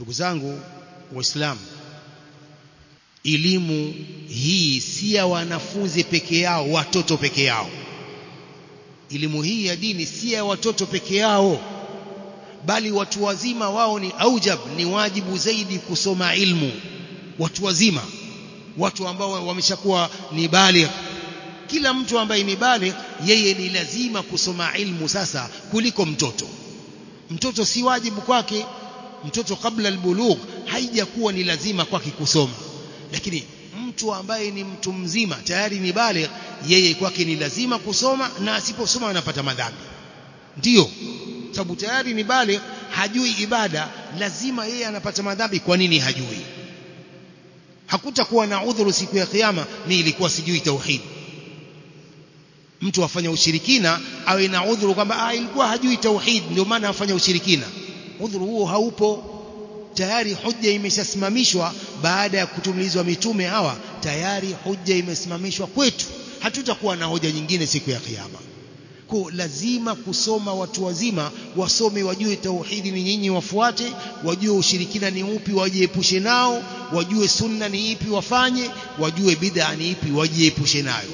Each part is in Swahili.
ndugu zangu waislamu elimu hii si ya wanafunzi peke yao watoto peke yao. Elimu hii ya dini si ya watoto peke yao bali watu wazima wao ni aujab ni wajibu zaidi kusoma ilmu. Watu wazima watu ambao wameshakuwa ni baligh. Kila mtu ambaye ni baligh yeye ni lazima kusoma ilmu sasa kuliko mtoto. Mtoto si wajibu kwake mtoto kabla albulugh haijakuwa ni lazima kwake kusoma. Lakini mtu ambaye ni mtu mzima tayari ni baligh yeye kwake ni lazima kusoma na asiposoma anapata madhambi. Ndiyo sababu tayari ni baligh hajui ibada lazima yeye anapata madhambi. Kwa nini hajui? Hakutakuwa na udhuru siku ya kiyama ni ilikuwa sijui tauhid. Mtu afanya ushirikina awe na udhuru kwamba ah ilikuwa hajui tauhid ndio maana afanya ushirikina udhuru huo haupo. Tayari hujja imeshasimamishwa baada ya kutumilizwa mitume hawa. Tayari hujja imesimamishwa kwetu. Hatutakuwa na hoja nyingine siku ya kiyama. Kwa lazima kusoma watu wazima wasome wajue tauhidi ni nyinyi wafuate wajue ushirikina ni upi wajiepushe nao wajue sunna ni ipi wafanye wajue bid'a ni ipi wajiepushe nayo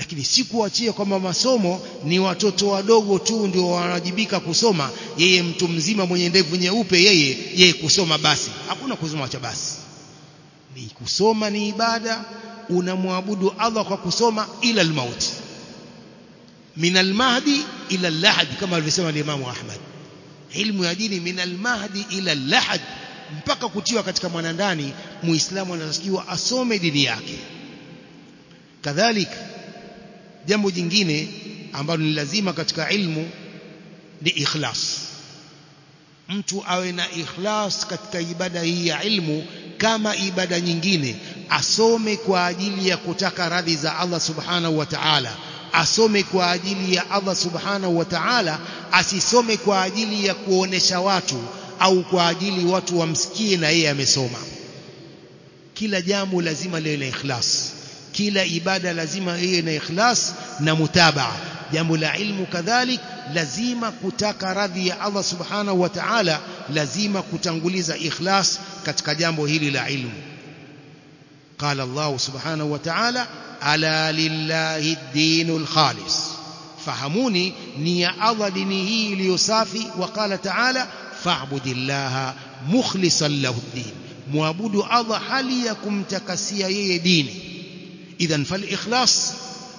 lakini si kuachia kwamba masomo ni watoto wadogo tu ndio wanawajibika kusoma. Yeye mtu mzima mwenye ndevu nyeupe yeye yeye kusoma basi. Hakuna kusoma cha basi. Ni kusoma ni ibada unamwabudu Allah kwa kusoma ila almauti min almahdi ila allahad kama alivyosema Imam Ahmad. Ilmu ya dini min almahdi ila allahad. Mpaka kutiwa katika mwanandani muislamu anatakiwa asome dini yake. Kadhalika jambo jingine ambalo ni lazima katika ilmu ni ikhlas. Mtu awe na ikhlas katika ibada hii ya ilmu kama ibada nyingine asome kwa ajili ya kutaka radhi za Allah subhanahu wa ta'ala. Asome kwa ajili ya Allah subhanahu wa ta'ala asisome kwa ajili ya kuonesha watu au kwa ajili watu wamsikie na yeye amesoma. Kila jambo lazima liwe na ikhlas kila ibada lazima iwe na ikhlas na mutabaa jambo la ilmu kadhalik lazima kutaka radhi ya Allah subhanahu wa ta'ala lazima kutanguliza ikhlas katika jambo hili la ilmu قال الله سبحانه وتعالى ألا لله الدين الخالص فهموني نيا الله دينه ليصافي وقال تعالى فاعبد الله مخلصا له الدين معبود الله hali ya kumtakasia yeye dini إذا فالإخلاص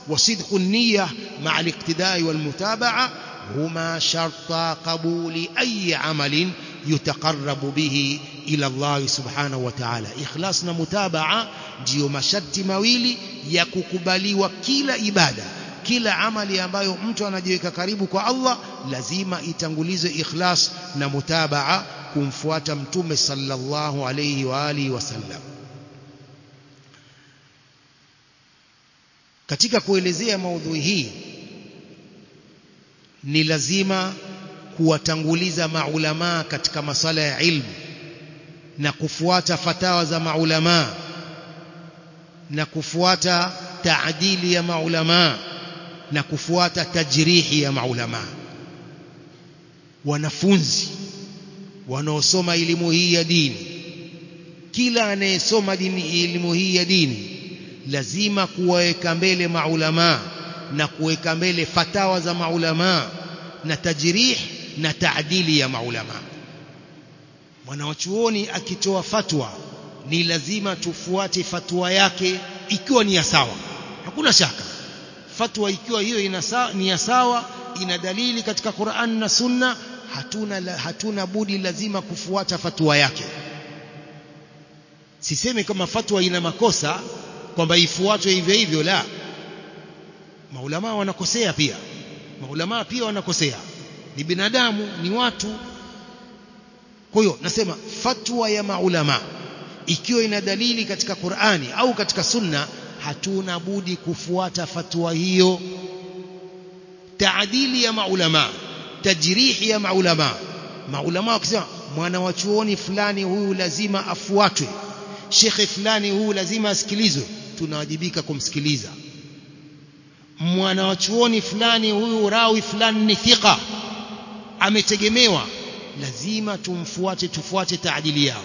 وصدق النية مع الاقتداء والمتابعة هما شرط قبول أي عمل يتقرب به إلى الله سبحانه وتعالى. إخلاصنا متابعة جيو مشد مويلي يككبلي وكيل إبادة. كيل عمل ambayo أمتو أنا karibu كاريبك الله لزيمة itangulize ikhlas na mutabaa kumfuata صلى الله عليه وآله وسلم. Katika kuelezea maudhui hii ni lazima kuwatanguliza maulamaa katika masala ya ilmu na kufuata fatawa za maulamaa na kufuata taadili ya maulamaa na kufuata tajrihi ya maulamaa wanafunzi wanaosoma elimu hii ya dini kila anayesoma elimu hii ya dini lazima kuwaweka mbele maulama na kuweka mbele fatawa za maulama na tajrih na taadili ya maulama. Mwanawachuoni akitoa fatwa ni lazima tufuate fatwa yake ikiwa ni ya sawa. Hakuna shaka fatwa ikiwa hiyo ni ya sawa ina dalili katika Qur'an na Sunna hatuna hatuna budi lazima kufuata fatwa yake. Siseme kama fatwa ina makosa kwamba ifuatwe hivyo hivyo la. Maulama wanakosea pia. Maulama pia wanakosea. Ni binadamu ni watu. Kwa hiyo nasema fatwa ya maulama ikiwa ina dalili katika Qur'ani au katika Sunna hatuna budi kufuata fatwa hiyo. Taadili ya maulama tajrihi ya maulama. Maulama wakisema mwana wa chuoni fulani huyu lazima afuatwe. Shekhe fulani huyu lazima asikilizwe tunawajibika kumsikiliza. Mwana wa chuoni fulani huyu rawi fulani ni thika ametegemewa. Lazima tumfuate tufuate taadili yao.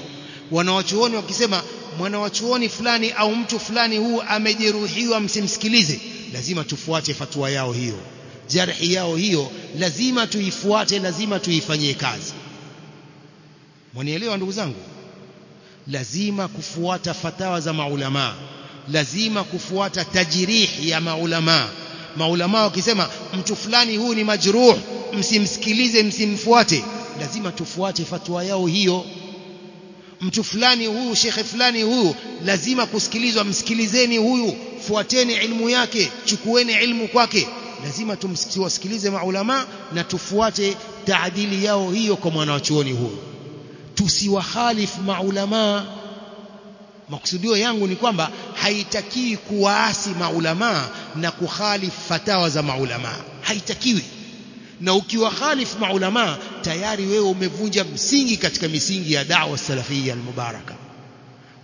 Wanawachuoni wakisema mwanawachuoni fulani au mtu fulani huu amejeruhiwa msimsikilize. Lazima tufuate fatua yao hiyo. Jarhi yao hiyo lazima tuifuate lazima tuifanyie kazi. Mwanielewa ndugu zangu? Lazima kufuata fatawa za maulama lazima kufuata tajrih ya maulama. Maulama wakisema mtu fulani huyu ni majruh msimsikilize msimfuate. Lazima tufuate fatwa yao hiyo. Mtu fulani huyu shekhe fulani huyu lazima kusikilizwa msikilizeni huyu fuateni ilmu yake chukueni ilmu kwake. Lazima tumsikilize maulama na tufuate taadili yao hiyo kwa mwanachuoni huyu. Tusiwahalifu maulama makusudio yangu ni kwamba haitakiwi kuwaasi maulama na kukhalifu fatawa za maulama. Haitakiwi. Na ukiwakhalifu maulama tayari wewe umevunja msingi katika misingi ya da'wa salafia almubaraka.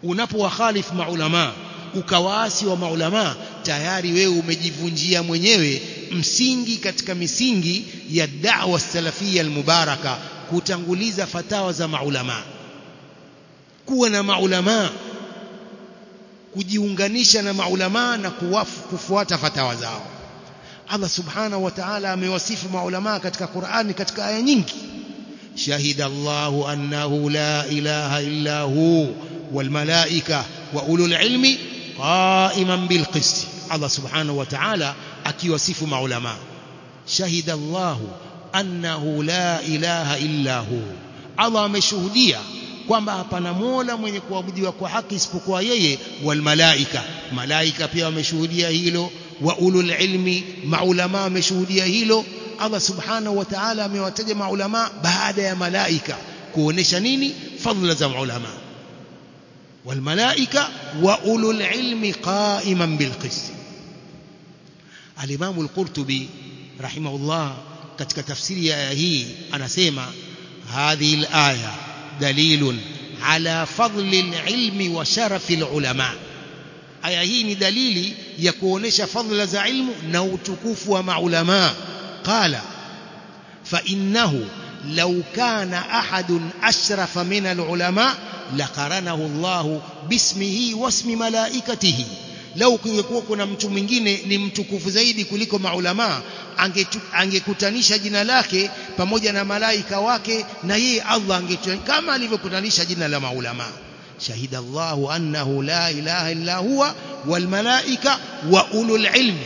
Unapowakhalifu maulama ukawaasi wa maulama tayari wewe umejivunjia mwenyewe msingi katika misingi ya da'wa salafia almubaraka kutanguliza fatawa za maulama. Kuwa na maulama kujiunganisha na maulama na kuwafu, kufuata fatawa zao Allah subhanahu wa ta'ala amewasifu maulama katika Qur'ani katika aya nyingi shahida Allahu annahu la ilaha illa hu wal malaika wa ulul ilmi qa'iman bil qist Allah subhanahu wa ta'ala akiwasifu maulama shahida Allahu annahu la ilaha illa hu Allah ameshuhudia kwamba hapana mola mwenye kuabudiwa kwa haki isipokuwa yeye wal malaika malaika pia wameshuhudia hilo wa ulul ilmi maulama wameshuhudia hilo Allah subhanahu wa ta'ala amewataja maulama baada ya malaika kuonesha nini fadhila za maulama wal malaika wa ulul ilmi qa'iman bil qist al-imam al-qurtubi rahimahullah katika tafsiri ya aya hii anasema hadhihi al-aya ala fadli al-ilmi wa sharafi al-ulama aya hii ni dalili ya kuonesha fadhila za ilmu na utukufu wa maulama qala fa innahu law kana ahadun ashrafa min al-ulama laqaranahu Allah bismihi wasmi malaikatihi lau kungekuwa kuna mtu mwingine ni mtukufu zaidi kuliko maulama angekutanisha jina lake pamoja na malaika wake na yeye Allah angekutanisha kama alivyokutanisha jina la maulama. Shahida Allah annahu la ilaha illa huwa wal malaika wa ulul ilmi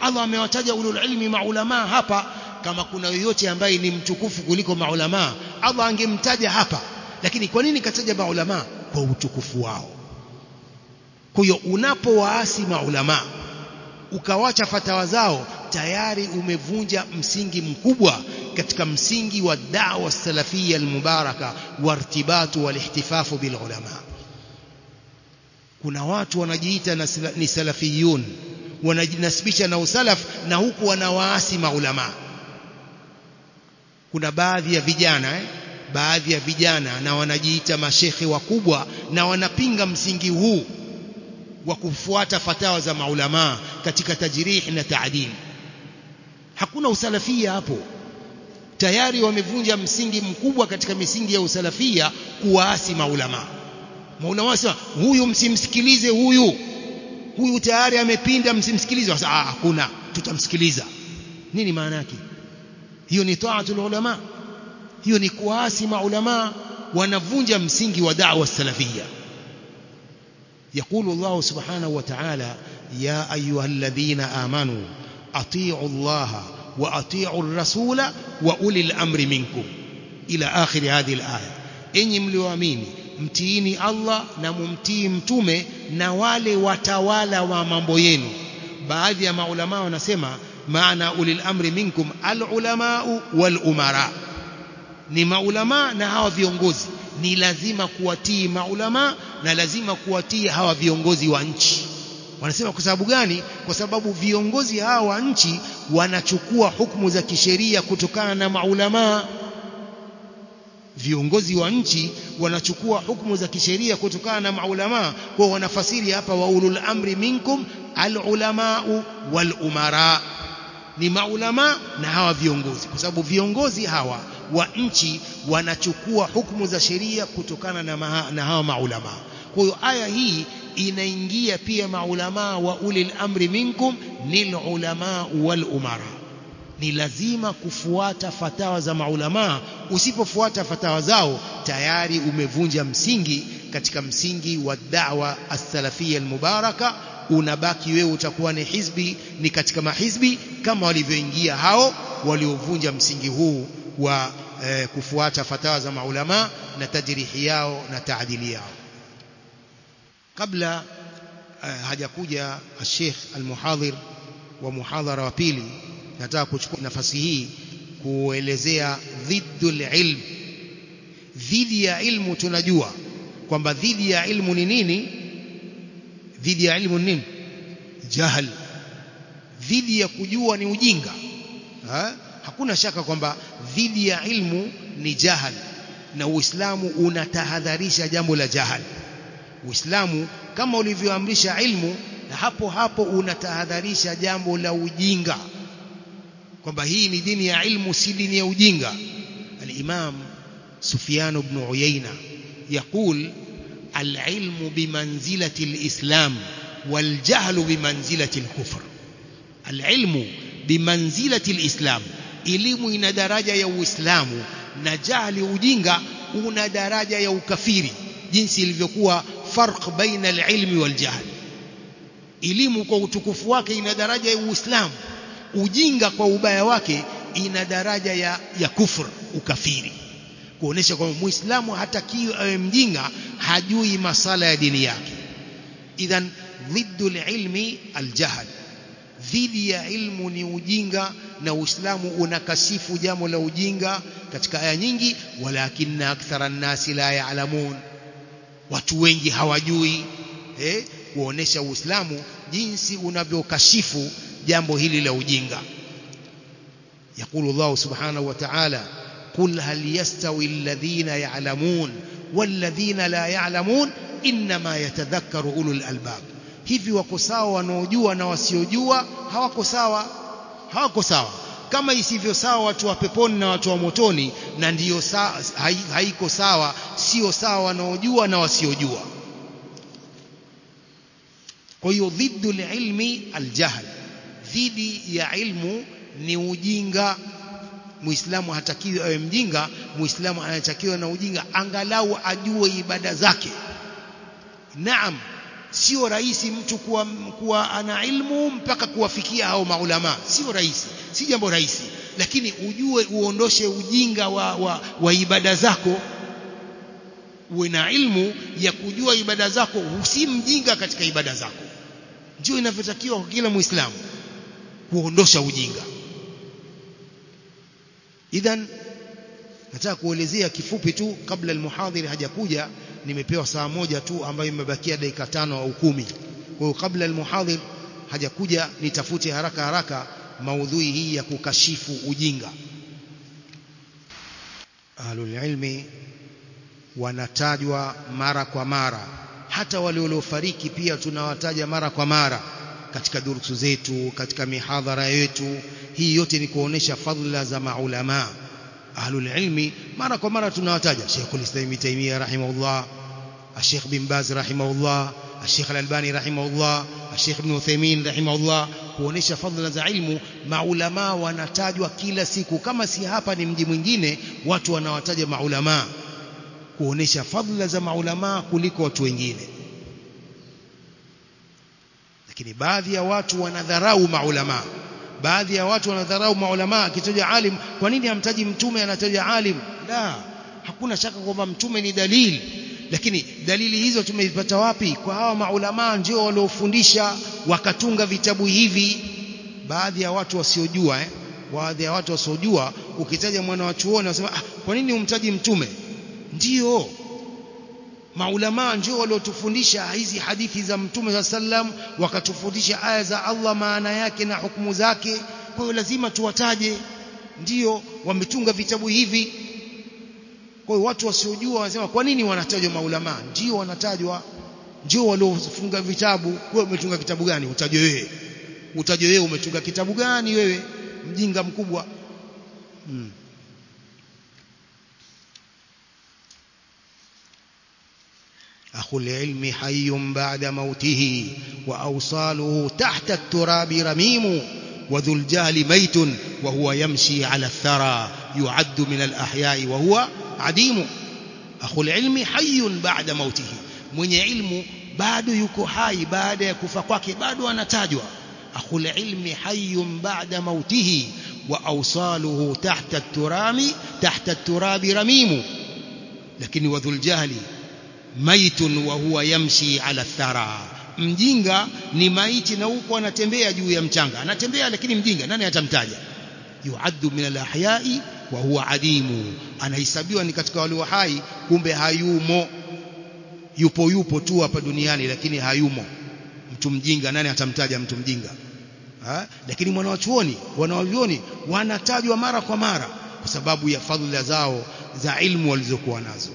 Allah amewataja ulul ilmi maulama hapa. Kama kuna yoyote ambaye ni mtukufu kuliko maulama Allah angemtaja hapa. Lakini kwa nini kataja maulama? Kwa utukufu wao kwa hiyo unapowaasi maulama ukawacha fatawa zao tayari umevunja msingi mkubwa katika msingi wa da'wa salafia almubaraka wartibatu walihtifafu bil ulama kuna watu wanajiita ni salafiyun wanajinasibisha na usalaf na huku wanawaasi maulama kuna baadhi ya vijana eh? baadhi ya vijana na wanajiita mashekhe wakubwa na wanapinga msingi huu wa kufuata fatawa za maulama katika tajrih na taadil hakuna usalafia hapo. Tayari wamevunja msingi mkubwa katika misingi ya usalafia kuwaasi maulama. Maulama wasema huyu msimsikilize huyu. Huyu tayari amepinda msimsikilize. Sasa ah hakuna tutamsikiliza. Nini maana yake? Hiyo ni taatul ulama. Hiyo ni kuasi maulama wanavunja msingi wa da'wa salafia يقول الله سبحانه وتعالى يا أيها الذين آمنوا أطيعوا الله وأطيعوا الرسول وأولي الأمر منكم إلى آخر هذه الآية إني مليواميني mtiini Allah na mumtii mtume na wale watawala wa mambo yenu baadhi ya maulama wanasema maana ulil amri minkum al ulamau wal umara ni maulama na hawa viongozi. Ni lazima kuwatii maulama na lazima kuwatii hawa viongozi wa nchi. Wanasema kwa sababu gani? Kwa sababu viongozi hawa wa nchi wanachukua hukumu za kisheria kutokana na maulama. Viongozi wa nchi wanachukua hukumu za kisheria kutokana na maulama. Kwa wanafasiri hapa wa ulul amri minkum alulamau wal umara ni maulama na hawa viongozi. Kwa sababu viongozi hawa wa nchi wanachukua hukumu za sheria kutokana na, maha, na hawa maulama. Kwa hiyo aya hii inaingia pia maulama wa ulil amri minkum nil ulama wal umara. Ni lazima kufuata fatawa za maulama. Usipofuata fatawa zao tayari umevunja msingi. Katika msingi wa da'wa as-salafiyya al-mubaraka unabaki wewe utakuwa ni hizbi ni katika mahizbi kama walivyoingia hao waliovunja msingi huu wa eh, kufuata fatawa za maulama na tajrihi yao na taadili yao. Kabla eh, hajakuja Sheikh al-Muhadhir wa muhadhara wa pili nataka kuchukua nafasi hii kuelezea dhiddul ilm. Dhidi ya ilmu tunajua kwamba dhidi ya ilmu ni nini? Dhidi ya ilmu ni nini? Jahal dhidi ya kujua ni ujinga. Ha? Hakuna shaka kwamba dhidi ya ilmu ni jahal na Uislamu unatahadharisha jambo la jahal Uislamu kama ulivyoamrisha ilmu hapo hapo unatahadharisha jambo la ujinga kwamba hii ni dini ya ilmu si dini ya ujinga al-Imam Sufyan ibn Uyayna يقول العلم بمنزلة الإسلام والجهل بمنزلة الكفر العلم بمنزلة الإسلام elimu ina daraja ya Uislamu na jahli ujinga una daraja ya ukafiri jinsi ilivyokuwa farq baina alilmi waljahl. Wal jahl elimu kwa utukufu wake ina daraja ya Uislamu ujinga kwa ubaya wake ina daraja ya, ya kufur ukafiri. Kuonesha kwamba muislamu hatakiwi awe mjinga hajui masala ya dini yake. Idhan dhiddu العلم aljahl. Dhidi ya ilmu ni ujinga na uislamu unakasifu jambo la ujinga katika aya nyingi walakinna akthara nnasi la ya'lamun watu wengi hawajui eh kuonesha uislamu jinsi unavyokashifu jambo hili la ujinga يقول الله سبحانه وتعالى قل هل يستوي الذين يعلمون والذين لا يعلمون إنما يتذكر أولو الألباب hivi wako sawa wanaojua na wasiojua hawako sawa. Kama isivyo sawa watu wa peponi na watu wa motoni na ndiyo sawa, haiko sawa sio sawa wanaojua na wasiojua. Kwa hiyo dhiddu lilmi aljahl dhidi ya ilmu ni ujinga. Muislamu hatakiwi awe mjinga muislamu anatakiwa na ujinga angalau ajue ibada zake. Naam sio rahisi mtu kuwa, kuwa ana ilmu mpaka kuwafikia hao maulama. Sio rahisi. Si jambo rahisi. Lakini ujue uondoshe ujinga wa, wa, wa ibada zako. Uwe na ilmu ya kujua ibada zako. Usi mjinga katika ibada zako. Ndio inavyotakiwa kwa kila muislamu. Kuondosha ujinga. Idhan nataka kuelezea kifupi tu kabla almuhadhiri hajakuja nimepewa saa moja tu ambayo imebakia dakika tano au kumi. Kwa hiyo kabla almuhadhir hajakuja nitafute haraka haraka maudhui hii ya kukashifu ujinga. Ahlul ilmi wanatajwa mara kwa mara. Hata wale waliofariki pia tunawataja mara kwa mara katika durusu zetu katika mihadhara yetu. Hii yote ni kuonesha fadhila za maulama ahlul ilmi mara kwa mara tunawataja Sheikhul Islam Taimiyya rahimahullah Sheikh bin Baz rahimahullah Sheikh Al-Albani rahimahullah Sheikh Ibn Uthaymeen rahimahullah kuonesha fadhila za ilmu maulama wanatajwa kila siku kama si hapa ni mji mwingine watu wanawataja maulama kuonesha fadhila za maulama kuliko watu wengine lakini baadhi ya watu wanadharau maulama baadhi ya watu wanadharau maulama akitaja alim kwa nini hamtaji mtume anataja alim? La hakuna shaka kwamba mtume ni dalili. Lakini dalili hizo tumezipata wapi? Kwa hawa maulama ndio waliofundisha wakatunga vitabu hivi. Baadhi ya watu wasiojua eh? Baadhi ya watu wasiojua ukitaja mwana wa chuoni wanasema ah, kwa nini umtaji mtume? Ndio maulama ndio waliotufundisha hizi hadithi za mtume wa sallam wakatufundisha aya za Allah maana yake na hukumu zake. Kwa hiyo lazima tuwataje. Ndio wametunga vitabu hivi. Kwa hiyo watu wasiojua wanasema kwa nini wanatajwa maulama? Ndio wanatajwa. Ndio waliofunga vitabu. Wewe umetunga kitabu gani? Utajwe wewe. Utajwe wewe umetunga kitabu gani wewe mjinga mkubwa? Hmm. شيخ العلم حي بعد موته وأوصاله تحت التراب رميم وذو الجهل ميت وهو يمشي على الثرى يعد من الأحياء وهو عديم. أخو العلم حي بعد موته من علم بعد يكحاي بعد يكفقك بعد ونتاجه أخو العلم حي بعد موته وأوصاله تحت التراب تحت التراب رميم. لكن وذو الجهل maitun wa huwa yamshi ala thara. Mjinga ni maiti na huko anatembea juu ya mchanga. Anatembea lakini mjinga nani atamtaja? Yuaddu min al-ahyai wa huwa adimu. Anahesabiwa ni katika walio hai kumbe hayumo. Yupo yupo tu hapa duniani lakini hayumo. Mtu mjinga nani atamtaja mtu mjinga? Ha? lakini mwanawachuoni wanawavyoni wanatajwa mara kwa mara kwa sababu ya fadhila zao za ilmu walizokuwa nazo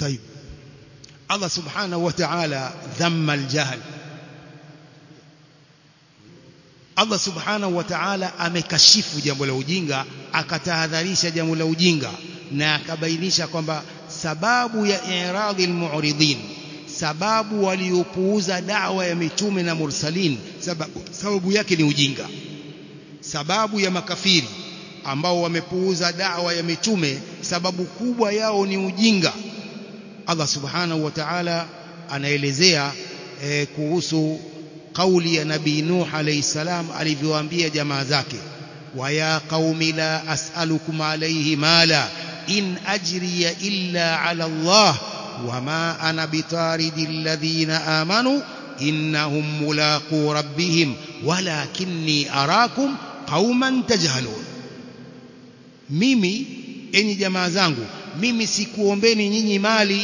طيب الله سبحانه وتعالى ذم الجهل Allah subhanahu wa ta'ala amekashifu jambo la ujinga akatahadharisha jambo la ujinga na akabainisha kwamba sababu ya iradhi almu'ridin sababu waliopuuza dawa ya mitume na mursalin sababu, sababu yake ni ujinga sababu ya makafiri ambao wamepuuza dawa ya mitume sababu kubwa yao ni ujinga Allah subhanahu wa ta'ala anaelezea eh, kuhusu kauli ya nabii Nuh alayhi salam alivyowaambia jamaa zake wa ya qaumi la as'alukum alayhi mala in ajriya illa ala Allah wama ana bitaridi alladhina amanu innahum mulaqu rabbihim walakinni arakum qauman tajhalun mimi enyi jamaa zangu mimi sikuombeni nyinyi mali.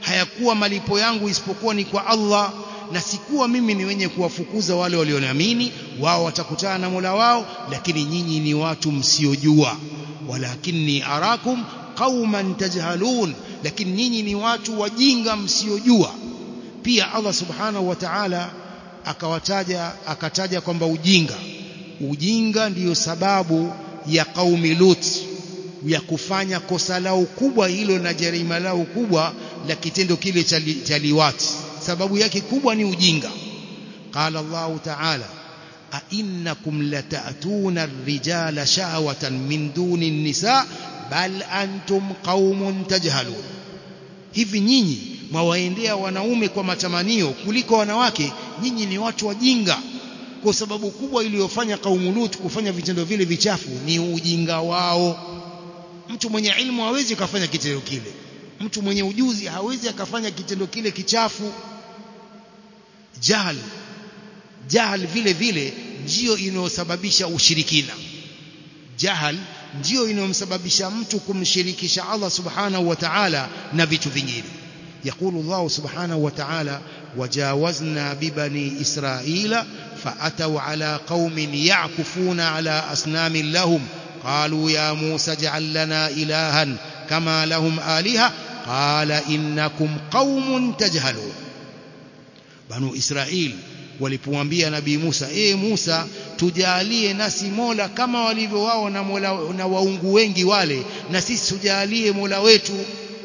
Hayakuwa malipo yangu isipokuwa ni kwa Allah na sikuwa mimi ni wenye kuwafukuza wale walioniamini wao watakutana na Mola wao lakini nyinyi ni watu msiojua. Walakinni arakum qauman tajhalun lakini nyinyi ni watu wajinga msiojua. Pia Allah subhanahu wa ta'ala akawataja akataja kwamba ujinga. Ujinga ndiyo sababu ya qaumi Lut ya kufanya kosa lao kubwa hilo na jarima lao kubwa la kitendo kile cha liwati. Sababu yake kubwa ni ujinga. Qala Allah ta'ala a innakum lata'tuna ar-rijala shahwatan min duni an-nisa bal antum qaumun tajhalun. Hivi nyinyi mwawaendea wanaume kwa matamanio kuliko wanawake nyinyi ni watu wajinga kwa sababu kubwa iliyofanya kaumu Lut kufanya vitendo vile vichafu ni ujinga wao mtu mwenye ilmu hawezi kufanya kitendo kile mtu mwenye ujuzi hawezi akafanya kitendo kile kichafu jahl jahl vile vile ndio inayosababisha ushirikina jahl ndio inayomsababisha mtu kumshirikisha Allah subhanahu wa ta'ala na vitu vingine يقول الله سبحانه وتعالى وجاوزنا ببني إسرائيل فأتوا على قوم يعكفون على أصنام لهم قالوا يا موسى اجعل لنا إلها كما لهم آلهة قال إنكم قوم تجهلون بنو إسرائيل walipomwambia nabii Musa eh Musa tujalie nasi Mola kama walivyo wao na Mola na waungu wengi wale na sisi tujalie Mola wetu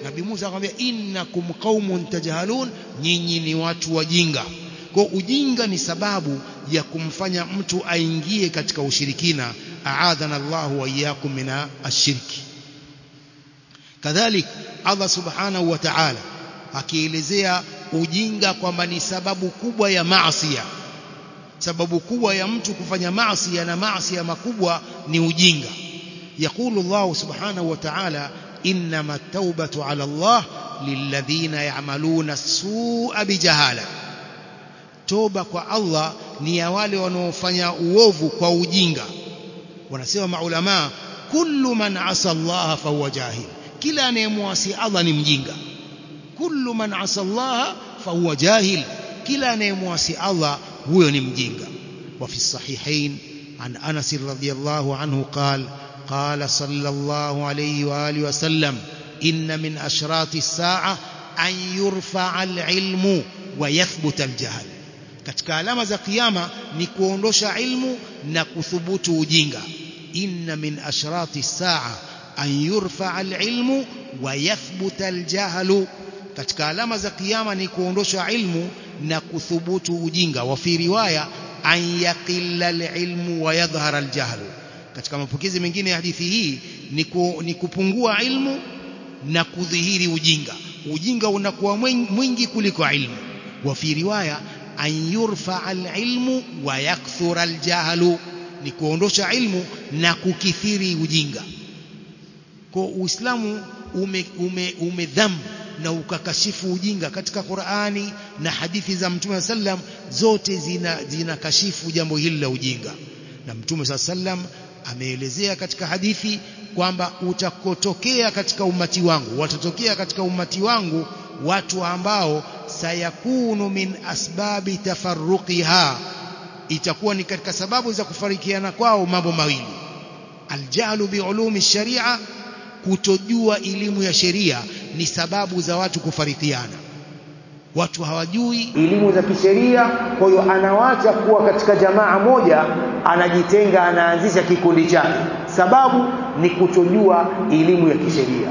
Nabii Musa akamwambia innakum qaumun tajhalun nyinyi ni watu wajinga kwa ujinga ni sababu ya kumfanya mtu aingie katika ushirikina Wa iyyakum min ashirki kadhalik Allah subhanahu wa ta'ala akielezea ujinga kwamba ni sababu kubwa ya maasiya sababu kubwa ya mtu kufanya maasiya na maasiya makubwa ni ujinga يقول الله سبحانه وتعالى إنما التوبة على الله للذين يعملون السوء بجهالة توبة kwa Allah ni ya wale wanaofanya uovu kwa ujinga wanasema maulama kullu man asa Allah fahuwa jahil kila anayemwasi Allah ni mjinga kullu man asa Allah fahuwa jahil kila anayemwasi Allah huyo ni mjinga wa fi sahihain an Anas radhiyallahu anhu qala قال صلى الله عليه وآله وسلم إن من أشراط الساعة أن يرفع العلم ويثبت الجهل katika alama za kiyama ni kuondosha ilmu na kuthubutu ujinga إن من أشراط الساعة أن يرفع العلم ويثبت الجهل. تتكالما زقياما نكوندوش علم نكثبوت جنغ وفي رواية أن يقل العلم ويظهر الجهل كما فكيزي من جيني حديثي هي نكوبنغو علم نكوذهير جنغ جنغ ونكوى مينجي كلك علم وفي رواية أن يرفع العلم ويكثر الجهل ويكثر الجهل ni kuondosha ilmu na kukithiri ujinga. Kwa uislamu ume, ume, umedhamu na ukakashifu ujinga katika Qur'ani na hadithi za Mtume sallam zote zina zinakashifu jambo hili la ujinga. Na Mtume sallam ameelezea katika hadithi kwamba utakotokea katika umati wangu watatokea katika umati wangu watu ambao sayakunu min asbabi tafarruqiha itakuwa ni katika sababu za kufarikiana kwao mambo mawili. Aljahlu biulumi sharia kutojua elimu ya sheria ni sababu za watu kufarikiana watu hawajui elimu za kisheria kwa hiyo anawacha kuwa katika jamaa moja anajitenga anaanzisha kikundi chake. Sababu ni kutojua elimu ya kisheria.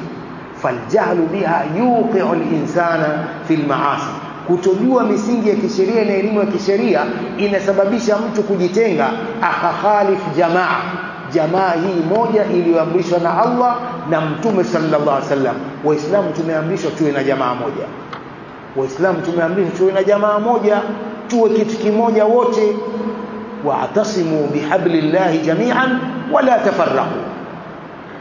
Faljahlu biha yuqi'u al-insana fil ma'asi kutojua misingi ya kisheria na elimu ya kisheria inasababisha mtu kujitenga. Akakhalifu jamaa. Jamaa hii moja iliyoamrishwa na Allah na Mtume sallallahu alaihi wasallam. Waislamu tumeamrishwa tuwe na jamaa moja. Waislamu tumeamrishwa tuwe na jamaa moja. Tuwe kitu kimoja wote. Wa'tasimu bihablillahi jami'an wala tafarraqu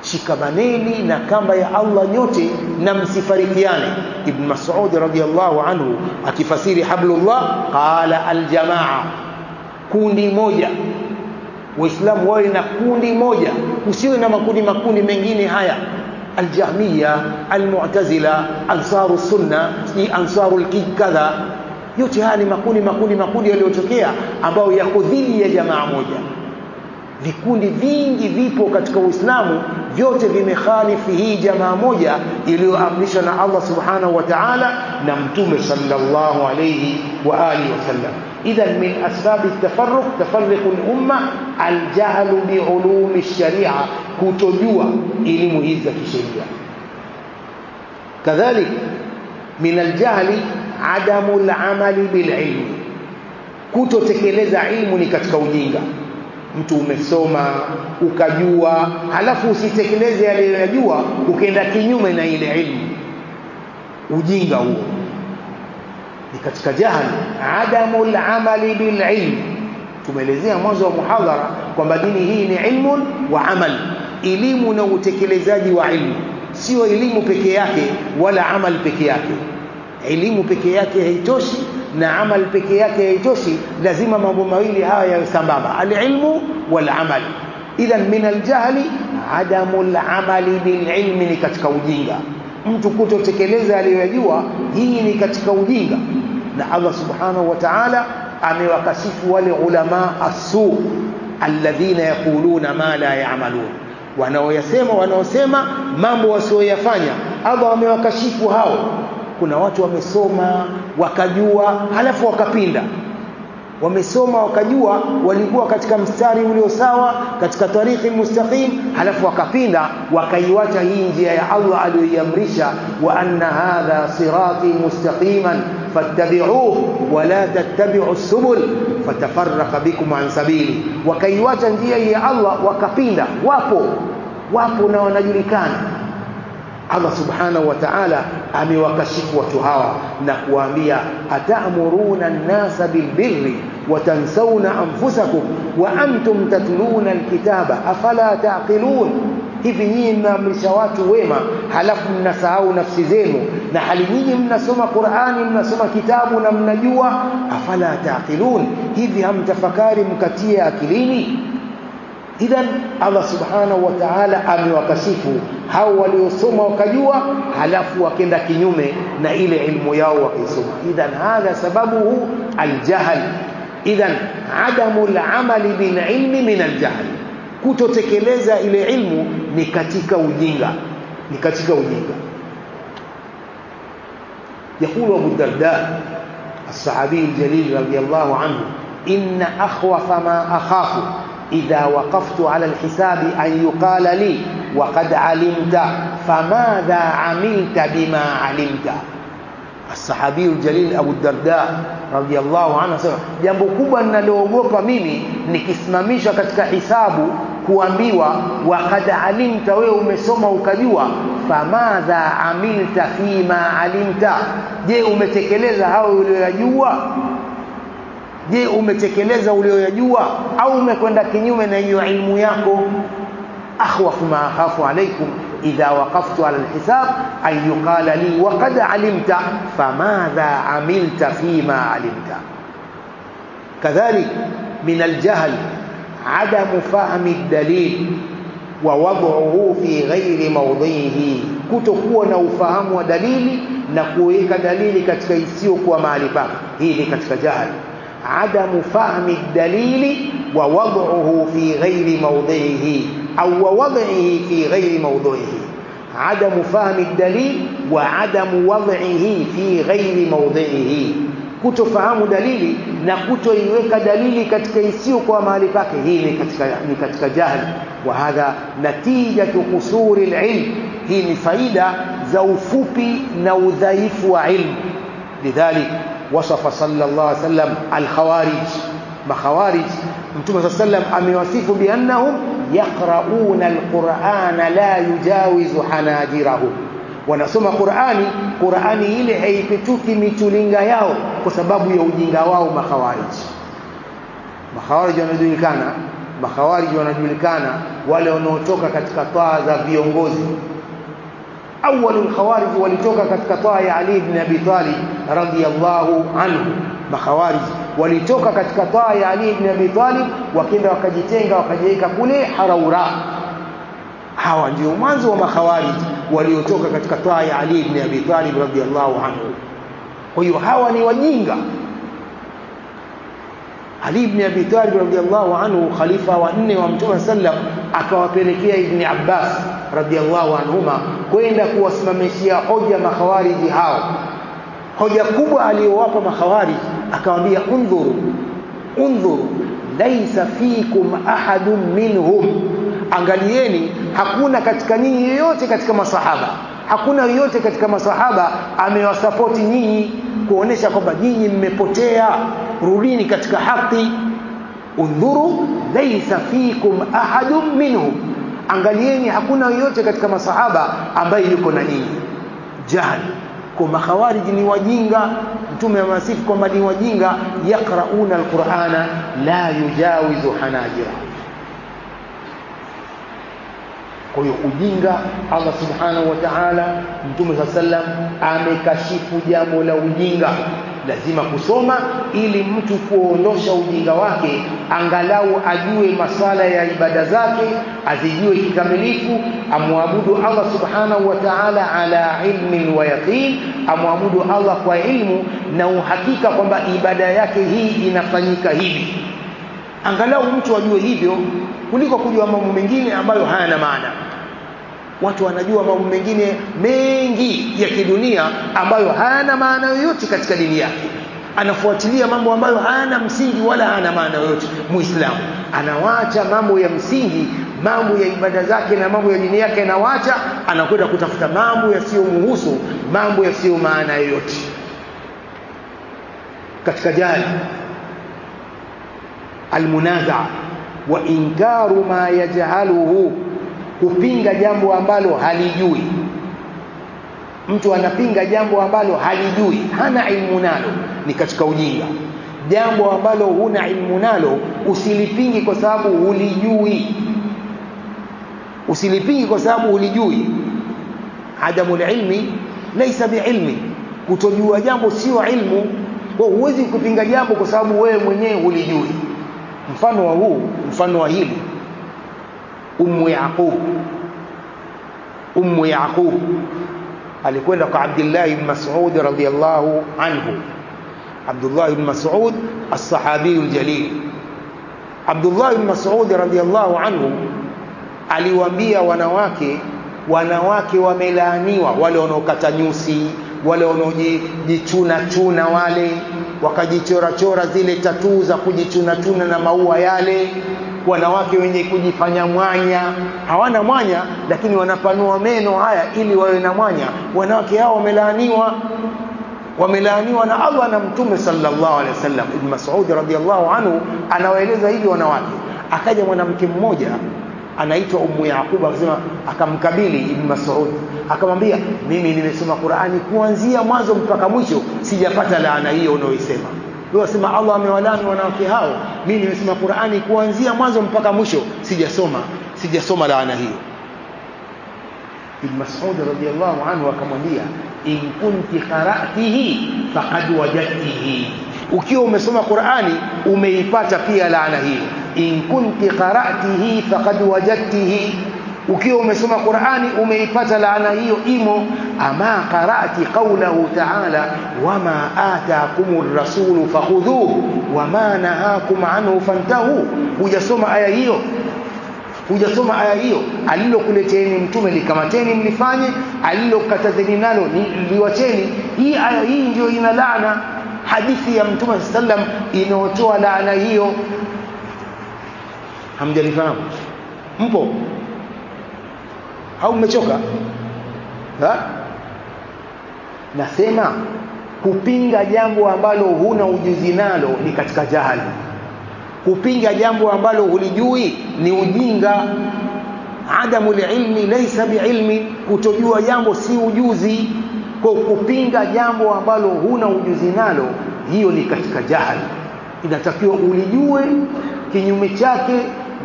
shikamaneni na kamba ya Allah nyote na msifarikiane. Ibn mas'ud radhiyallahu anhu akifasiri hablullah qala aljamaa kundi moja waislamu wawe na kundi moja usiwe na makundi makundi mengine haya. Aljahmiya almu'tazila ansaru sunna ni ansaru kadha. Yote haya ni makundi makundi makundi yaliyotokea ambayo yako dhidi ya jamaa moja. Vikundi vingi vipo katika Uislamu vyote vimekhalifu hii jamaa moja iliyoamrishwa na Allah subhanahu wa ta'ala na mtume sallallahu alayhi wa alihi wasallam idhan min asbab at-tafarruq tafarruq al-umma al-jahl bi ulum ash-sharia kutojua elimu hizi za kisheria kadhalik min al-jahl adamu al-amali bil-ilm kutotekeleza ilmu ni katika ujinga mtu umesoma ukajua halafu usitekeleze yale unayojua ukaenda kinyume na ile ilmu. Ujinga huo. Ni katika jahali adamu al-amali bil ilm. Tumeelezea mwanzo wa muhadhara kwamba dini hii ni ilmu wa amal. Elimu na utekelezaji wa ilmu. Sio elimu peke yake wala amal peke yake. Elimu peke yake haitoshi na amal peke yake haitoshi lazima mambo mawili haya yawe sambamba alilmu wal amal idhan min aljahli adamu alamali bililmi ni katika ujinga mtu kutotekeleza aliyojua hii ni katika ujinga na Allah subhanahu wa ta'ala amewakashifu wale ulama asu alladhina yaquluna ma la ya'malun wanaoyasema wanaosema mambo wasioyafanya Allah amewakashifu hao kuna watu wamesoma wakajua halafu wakapinda wamesoma wakajua walikuwa katika mstari ulio sawa katika tarikhi mustaqim halafu wakapinda wakaiwacha hii njia ya Allah aliyoiamrisha wa anna hadha sirati mustaqiman fattabi'uhu wa la tattabi'u subul fatafarraqa bikum an sabili wakaiwacha njia ya Allah wakapinda wapo wapo na wanajulikana Allah subhanahu wa ta'ala amewakashifu watu hawa na kuwaambia atamuruna an-nasa bilbirri wa tansawna anfusakum wa antum tatluna alkitaba afala taqilun hivi nyinyi mnaamrisha watu wema halafu mnasahau nafsi zenu na hali nyinyi mnasoma Qur'ani mnasoma kitabu na mnajua afala taqilun hivi hamtafakari mkatie akilini idhan Allah subhanahu wa ta'ala amewakashifu hao waliosoma wakajua halafu wakenda kinyume na ile ilmu yao wakaisoma idhan hadha sababuhu aljahl idhan adamu alamali bililmi min aljahl kutotekeleza ile ilmu ni katika ujinga ni katika ujinga يقول أبو الدرداء الصحابي الجليل رضي الله عنه إن أخوف ما أخاف إذا وقفت على الحساب أن يقال لي وقد علمت فماذا عملت بما علمت؟ الصحابي الجليل أبو الدرداء رضي الله عنه سبحانه جنب كوبا نلوغوبا ميمي نكسماميشا كتك حساب كوانبيوا وقد علمت ويوم سوما وكجوا فماذا عملت فيما علمت؟ جي أمتك هاو يلو je umetekeleza ulioyajua au umekwenda kinyume na hiyo ilmu yako akhwafu ma akhafu alaikum idha waqaftu ala alhisab an yuqala li waqad alimta famadha amilta fima alimta kadhalik min aljahl عدم فهم الدليل ووضعه في غير موضعه kutokuwa na ufahamu wa dalili na kuweka dalili katika isiyokuwa mahali pake hii ni katika jahili عدم فهم الدليل ووضعه في غير موضعه أو وضعه في غير موضعه عدم فهم الدليل وعدم وضعه في غير موضعه kutofahamu dalili na kutoiweka dalili katika isiyo kwa mahali pake hii ni katika ni katika jahili wa hadha natijatu kusuri alilm hii ni faida za ufupi na udhaifu wa ilmu lidhalik wasafa sallallahu alaihi wasallam alkhawarij. Makhawarij mtume wasallam amewasifu biannahum yaqrauna alqur'ana la yujawizu hanajirahu. Wanasoma Qur'ani Qur'ani ile haipituki mitulinga yao kwa sababu ya ujinga wao makhawarij makhawarij wanajulikana makhawarij wanajulikana wale wanaotoka katika taa za viongozi awwalul khawarij walitoka katika taa ya Ali ibn Abi Talib radiyallahu anhu. Makhawarij walitoka katika taa ya Ali ibn Abi Talib wakenda wakajitenga wakajiweka kule Haraura. Hawa ndio mwanzo wa makhawarij waliotoka katika taa ya Ali ibn Abi Talib radhiyallahu anhu. Kwa hiyo hawa ni wajinga. Ali ibn Abi Talib radhiyallahu anhu khalifa wa nne wa Mtume sallam akawapelekea Ibn Abbas radhiyallahu anhuma kwenda kuwasimamishia hoja makhawariji hao. Hoja kubwa aliyowapa makhawariji akawaambia undhuru undhuru laisa fikum ahadun minhum. Angalieni hakuna katika nyinyi yoyote katika masahaba hakuna yoyote katika masahaba amewasapoti nyinyi kuonesha kwamba nyinyi mmepotea. Rudini katika haki. Undhuru laisa fikum ahadun minhum angalieni hakuna yoyote katika masahaba ambaye yuko na nyinyi. Jahili kwa makhawariji ni wajinga. Mtume amewasifu kwamba ni wajinga. Yaqrauna alqur'ana la yujawizu hanajira. Kwa hiyo ujinga Allah subhanahu wa ta'ala mtume sallam amekashifu jambo la ujinga lazima kusoma ili mtu kuondosha ujinga wake angalau ajue masala ya ibada zake azijue kikamilifu amwabudu Allah subhanahu wa ta'ala ala ilmin wa yaqin amwabudu Allah kwa ilmu na uhakika kwamba ibada yake hii inafanyika hivi. Angalau mtu ajue hivyo kuliko kujua mambo mengine ambayo hayana maana watu wanajua mambo mengine mengi ya kidunia ambayo hayana maana yoyote katika dini yake. Anafuatilia mambo ambayo hayana msingi wala hayana maana yoyote. Muislamu anawacha mambo ya msingi mambo ya ibada zake na mambo ya dini yake anawacha anakwenda kutafuta mambo yasiyomhusu mambo yasiyo maana yoyote. Katika jali almunazaa wa inkaru ma yajhaluhu kupinga jambo ambalo halijui. Mtu anapinga jambo ambalo halijui hana ilmu nalo ni katika ujinga. Jambo ambalo huna ilmu nalo usilipingi kwa sababu hulijui. Usilipingi kwa sababu hulijui. Adamu ilmi laysa biilmi. Kutojua jambo sio ilmu. Kwa huwezi kupinga jambo kwa sababu wewe mwenyewe hulijui. Mfano wa huu mfano wa hili ummu yaqub. Ummu yaqub alikwenda kwa Abdullah ibn Mas'ud radhiyallahu anhu. Abdullah ibn Mas'ud as-sahabi al-jalil. Abdullah ibn Mas'ud anhu aliwaambia wanawake wanawake wamelaaniwa wale wanaokata nyusi wale wanaojichuna chuna wale wakajichora chora zile tatuu za kujichuna chuna na maua yale wanawake wenye kujifanya mwanya. Hawana mwanya lakini wanapanua meno haya ili wawe na mwanya. Wanawake hao wamelaaniwa. Wamelaaniwa na Allah na mtume sallallahu alaihi wasallam. Ibn Mas'ud radhiyallahu anhu anawaeleza hivi wanawake. Akaja mwanamke mmoja anaitwa Ummu Yaquba akasema akamkabili Ibn Mas'ud. Akamwambia mimi nimesoma Qur'ani kuanzia mwanzo mpaka mwisho. Sijapata laana hiyo unaoisema wewe Allah amewalaani wanawake hao mimi nimesema Qur'ani kuanzia mwanzo mpaka mwisho. Sijasoma. Sijasoma laana hiyo. Ibn Mas'ud radhiyallahu anhu akamwambia in kunti qara'tihi faqad wajadtihi. Ukiwa umesoma Qur'ani umeipata pia laana hiyo. In kunti qara'tihi faqad wajadtihi. Ukiwa umesoma Qur'ani umeipata laana hiyo imo ama qara'ti qawlahu ta'ala wama ataakumur rasulu fakhudhuhu wama nahakum anhu fantahu. Hujasoma aya hiyo? Hujasoma aya hiyo? Alilokuleteeni mtume likamateni mlifanye. Alilokatazeni nalo liwacheni. Hii aya hii ndio ina laana. Hadithi ya mtume sallam inaotoa laana hiyo. Hamjalifahamu? Mpo? Au mmechoka? Nasema kupinga jambo ambalo huna ujuzi nalo ni katika jahali. Kupinga jambo ambalo hulijui ni ujinga. Adamu ilmi laysa biilmi kutojua jambo si ujuzi. Kwa kupinga jambo ambalo huna ujuzi nalo hiyo ni katika jahali. Inatakiwa ulijue kinyume chake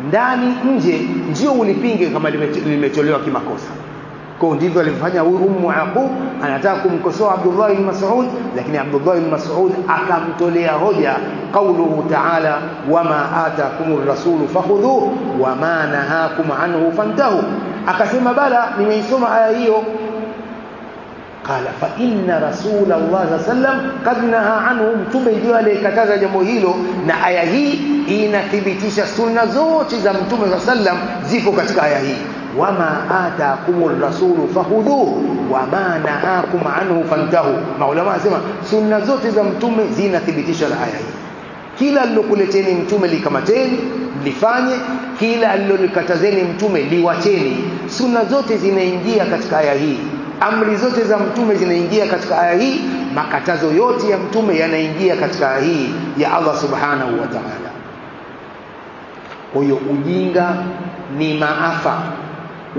ndani nje ndio ulipinge kama limetolewa kimakosa kwa ndivyo alivyofanya huyu ummu Aqub anataka kumkosoa Abdullah ibn Mas'ud lakini Abdullah ibn Mas'ud akamtolea hoja qauluhu ta'ala wama atakumur rasulu fakhudhuhu wama nahakum anhu fantahu. Akasema bala nimeisoma aya hiyo. Qala fa inna rasul Allah sallam qad naha anhu. Mtume ndio aliyekataza jambo hilo na aya hii inathibitisha sunna zote za mtume sallam zipo katika aya hii wama ataakumur rasulu fakhudhuhu wama nahakum anhu fantahu. Maulama anasema sunna zote za mtume zinathibitisha na aya hii. Kila alilokuleteni mtume likamateni lifanye. Kila alilolikatazeni mtume liwacheni. Sunna zote zinaingia katika aya hii. Amri zote za mtume zinaingia katika aya hii. Makatazo yote ya mtume yanaingia katika aya hii ya Allah subhanahu wa ta'ala. Kwa hiyo ujinga ni maafa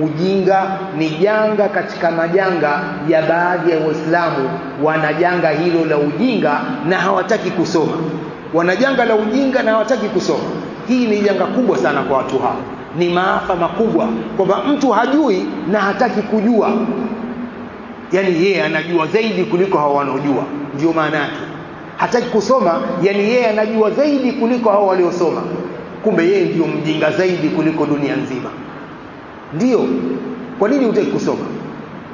ujinga ni janga katika majanga ya baadhi ya waislamu. Wana janga hilo la ujinga na hawataki kusoma. Wana janga la ujinga na hawataki kusoma. Hii ni janga kubwa sana kwa watu hao ni maafa makubwa. Kwamba mtu hajui na hataki kujua. Yani yeye anajua zaidi kuliko hao wanaojua. Ndio maana yake. Hataki kusoma yani yeye anajua zaidi kuliko hao waliosoma. Kumbe yeye ndio mjinga zaidi kuliko dunia nzima ndio. Kwa nini hutaki kusoma?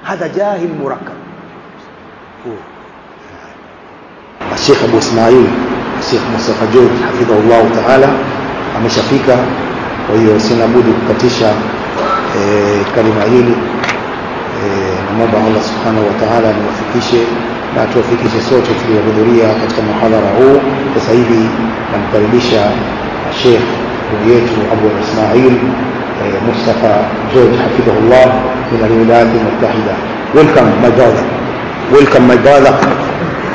Hadha jahil murakkab. Sheikh Abu Ismail Sheikh Mustafa George hafidhahullah taala ameshafika. Kwa hiyo sina budi kukatisha e, kalima hili. E, namwomba Allah subhanahu wa ta'ala niwafikishe na tuwafikishe sote tuliohudhuria katika muhadhara huu. Sasa hivi namkaribisha Sheikh ndugu yetu Abu Ismail مصطفى جورج حفظه الله من الولايات المتحدة. Welcome my brother. Welcome my brother.